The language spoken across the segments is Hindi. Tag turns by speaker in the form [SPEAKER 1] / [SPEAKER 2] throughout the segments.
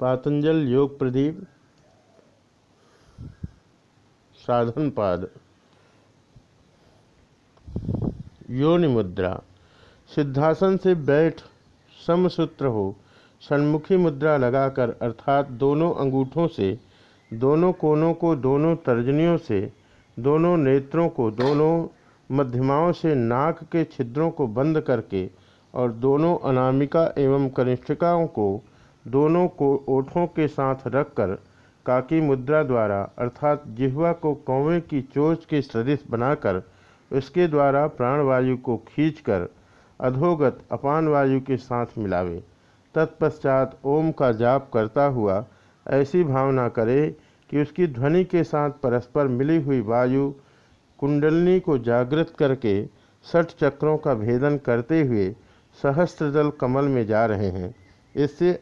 [SPEAKER 1] पातंजल योग प्रदीप, साधन पाद, योनि मुद्रा, सिद्धासन से बैठ समसूत्र हो सन्मुखी मुद्रा लगाकर अर्थात दोनों अंगूठों से, दोनों कोनों को दोनों तर्जनियों से, दोनों नेत्रों को दोनों मध्यमाओं से नाक के छिद्रों को बंद करके और दोनों अनामिका एवं कनिष्ठिकाओं को दोनों को ओठों के साथ रखकर काकी मुद्रा द्वारा, अर्थात जिह्वा को कौवे की चोच के सदृश बनाकर, उसके द्वारा प्राणवायु को खींचकर अधोगत अपान वायु के साथ मिलावे। तत्पश्चात ओम का जाप करता हुआ ऐसी भावना करे कि उसकी ध्वनि के साथ परस्पर मिली हुई वायु कुंडलनी को जागृत करके सठ चक्रों का भेदन करते हुए सहस्त्र सहस्त्रदल कमल में जा रहे हैं। इससे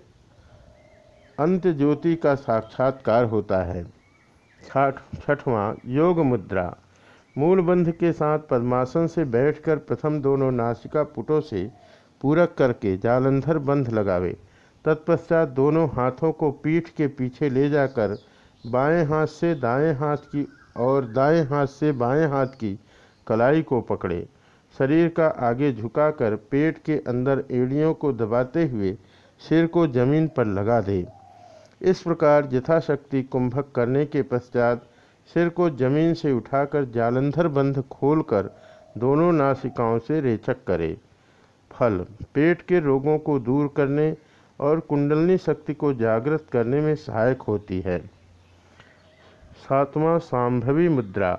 [SPEAKER 1] अंत ज्योति का साक्षात्कार होता है। छठ, छठवां योग मुद्रा। मूल बंध के साथ पद्मासन से बैठकर प्रथम दोनों नासिका पुटों से पूरक करके जालंधर बंध लगावे। तत्पश्चात दोनों हाथों को पीठ के पीछे ले जाकर बाएँ हाथ से दाएँ हाथ की और दाएँ हाथ से बाएँ हाथ की कलाई को पकड़े। शरीर का आगे झुकाकर पेट के अंदर एड़ियों को दबाते हुए सिर को ज़मीन पर लगा दे। इस प्रकार यथाशक्ति कुंभक करने के पश्चात सिर को ज़मीन से उठाकर जालंधर बंध खोलकर दोनों नासिकाओं से रेचक करे। फल, पेट के रोगों को दूर करने और कुंडलनी शक्ति को जागृत करने में सहायक होती है। सातवां सांभवी मुद्रा,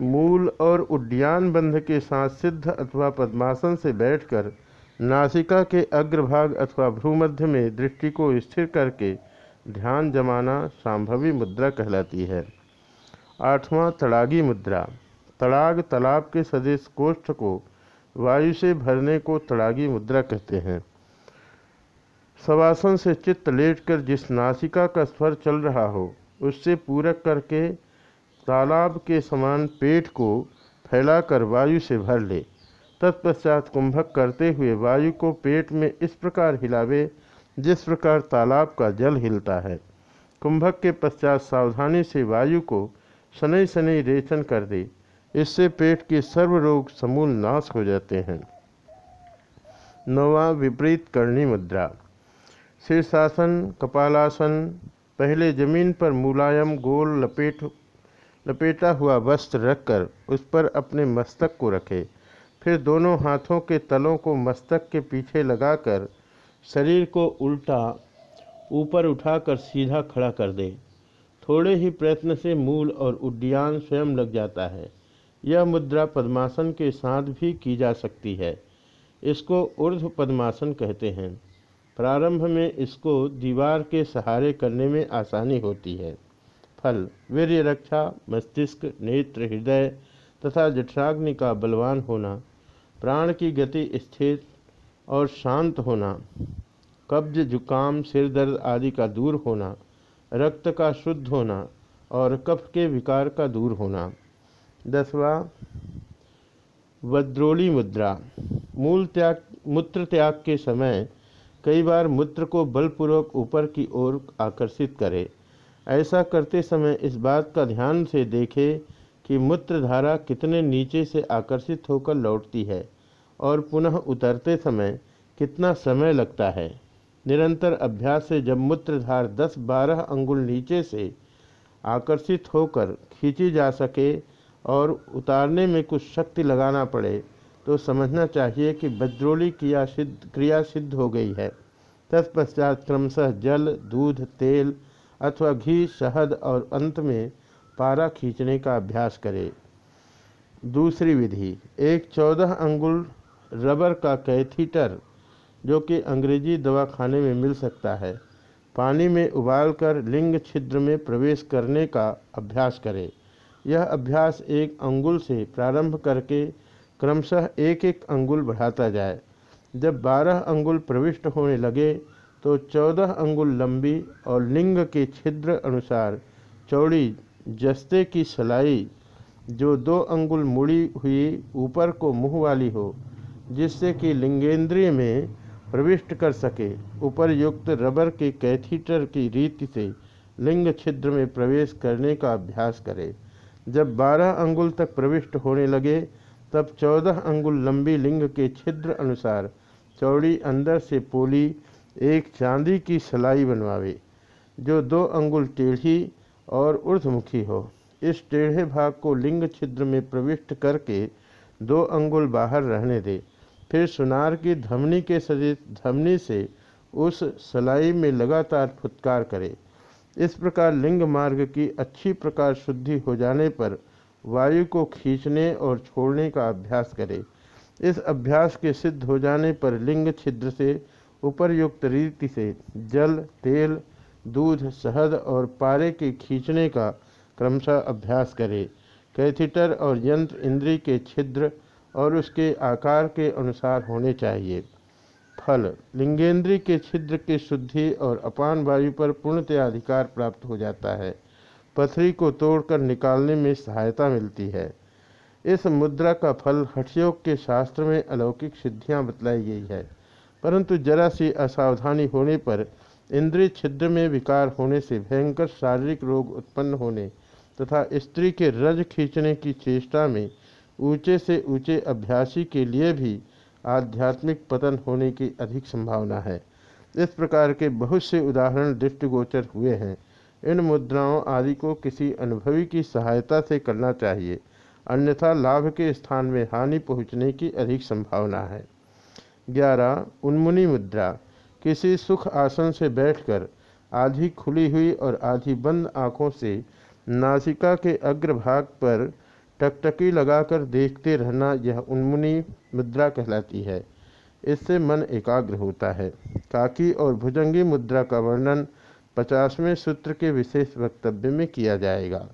[SPEAKER 1] मूल और उड्डयन बंध के साथ सिद्ध अथवा पद्मासन से बैठकर नासिका के अग्रभाग अथवा भ्रूमध्य में दृष्टि को स्थिर करके ध्यान जमाना सांभवी मुद्रा कहलाती है। आठवां तड़ागी मुद्रा। तड़ाग तालाब के सदृश कोष्ठ को वायु से भरने को तड़ागी मुद्रा कहते हैं। सवासन से चित्त लेटकर जिस नासिका का स्वर चल रहा हो, उससे पूरक करके तालाब के समान पेट को फैलाकर वायु से भर ले। तत्पश्चात कुंभक करते हुए वायु को पेट में इस प्रकार हिलावे, जिस प्रकार तालाब का जल हिलता है। कुंभक के पश्चात सावधानी से वायु को शनि शनि रेचन कर दे। इससे पेट के सर्व रोग समूल नाश हो जाते हैं। नवा विपरीत करणी मुद्रा। शीर्षासन, कपालासन, पहले ज़मीन पर मुलायम गोल लपेट, लपेटा हुआ वस्त्र रखकर उस पर अपने मस्तक को रखे। फिर दोनों हाथों के तलों को मस्तक के पीछे लगाकर शरीर को उल्टा ऊपर उठाकर सीधा खड़ा कर दें। थोड़े ही प्रयत्न से मूल और उड्डयन स्वयं लग जाता है। यह मुद्रा पद्मासन के साथ भी की जा सकती है। इसको ऊर्ध्व पद्मासन कहते हैं। प्रारंभ में इसको दीवार के सहारे करने में आसानी होती है। फल वीर्य रक्षा मस्तिष्क, नेत्र, हृदय तथा जठराग्नि का बलवान होना प्राण की गति स्थिर और शांत होना, कब्ज, जुकाम, सिर दर्द आदि का दूर होना, रक्त का शुद्ध होना और कफ के विकार का दूर होना। दसवा वद्रोली मुद्रा। मूल त्याग, मूत्र त्याग के समय कई बार मूत्र को बलपूर्वक ऊपर की ओर आकर्षित करे। ऐसा करते समय इस बात का ध्यान से देखें कि मूत्रधारा कितने नीचे से आकर्षित होकर लौटती है और पुनः उतरते समय कितना समय लगता है। निरंतर अभ्यास से जब मूत्रधार 10-12 अंगुल नीचे से आकर्षित होकर खींची जा सके और उतारने में कुछ शक्ति लगाना पड़े तो समझना चाहिए कि बज्रोली क्रिया सिद्ध क्रिया सिद्ध हो गई है। तत्पश्चात क्रमशः जल, दूध, तेल अथवा घी, शहद और अंत में पारा खींचने का अभ्यास करें। दूसरी विधि, एक चौदह अंगुल रबर का कैथीटर, जो कि अंग्रेज़ी दवा खाने में मिल सकता है, पानी में उबालकर लिंग छिद्र में प्रवेश करने का अभ्यास करें। यह अभ्यास एक अंगुल से प्रारंभ करके क्रमशः एक एक अंगुल बढ़ाता जाए। जब बारह अंगुल प्रविष्ट होने लगे तो चौदह अंगुल लंबी और लिंग के छिद्र अनुसार चौड़ी जस्ते की सलाई, जो दो अंगुल मुड़ी हुई ऊपर को मुँह वाली हो, जिससे कि लिंगेंद्रिय में प्रविष्ट कर सके। उपरयुक्त रबर के कैथीटर की रीति से लिंग छिद्र में प्रवेश करने का अभ्यास करे। जब बारह अंगुल तक प्रविष्ट होने लगे, तब चौदह अंगुल लंबी लिंग के छिद्र अनुसार चौड़ी अंदर से पोली एक चांदी की सलाई बनवावे। जो दो अंगुल टेढ़ी और ऊर्धमुखी हो। इस टेढ़े भाग को लिंग छिद्र में प्रविष्ट करके दो अंगुल बाहर रहने दे। फिर सुनार की धमनी के सदिश धमनी से उस सलाई में लगातार फुत्कार करे। इस प्रकार लिंग मार्ग की अच्छी प्रकार शुद्धि हो जाने पर वायु को खींचने और छोड़ने का अभ्यास करे। इस अभ्यास के सिद्ध हो जाने पर लिंग छिद्र से उपरयुक्त रीति से जल, तेल दूध, शहद और पारे के खींचने का क्रमशः अभ्यास करे। कैथिटर और यंत्र इंद्री के छिद्र और उसके आकार के अनुसार होने चाहिए। फल लिंगेंद्री के छिद्र की शुद्धि और अपान वायु पर पूर्णतया अधिकार प्राप्त हो जाता है। पथरी को तोड़कर निकालने में सहायता मिलती है। इस मुद्रा का फल हठयोग के शास्त्र में अलौकिक सिद्धियाँ बतलाई गई है। परंतु जरा सी असावधानी होने पर इंद्रिय छिद्र में विकार होने से भयंकर शारीरिक रोग उत्पन्न होने तथा स्त्री के रज खींचने की चेष्टा में ऊँचे से ऊँचे अभ्यासी के लिए भी आध्यात्मिक पतन होने की अधिक संभावना है। इस प्रकार के बहुत से उदाहरण दृष्टिगोचर हुए हैं। इन मुद्राओं आदि को किसी अनुभवी की सहायता से करना चाहिए, अन्यथा लाभ के स्थान में हानि पहुँचने की अधिक संभावना है। ग्यारह, उन्मुनी मुद्रा। किसी सुख आसन से बैठकर आधी खुली हुई और आधी बंद आँखों से नासिका के अग्रभाग पर टकटकी लगाकर देखते रहना यह उन्मुनी मुद्रा कहलाती है। इससे मन एकाग्र होता है। काकी और भुजंगी मुद्रा का वर्णन पचासवें सूत्र के विशेष वक्तव्य में किया जाएगा।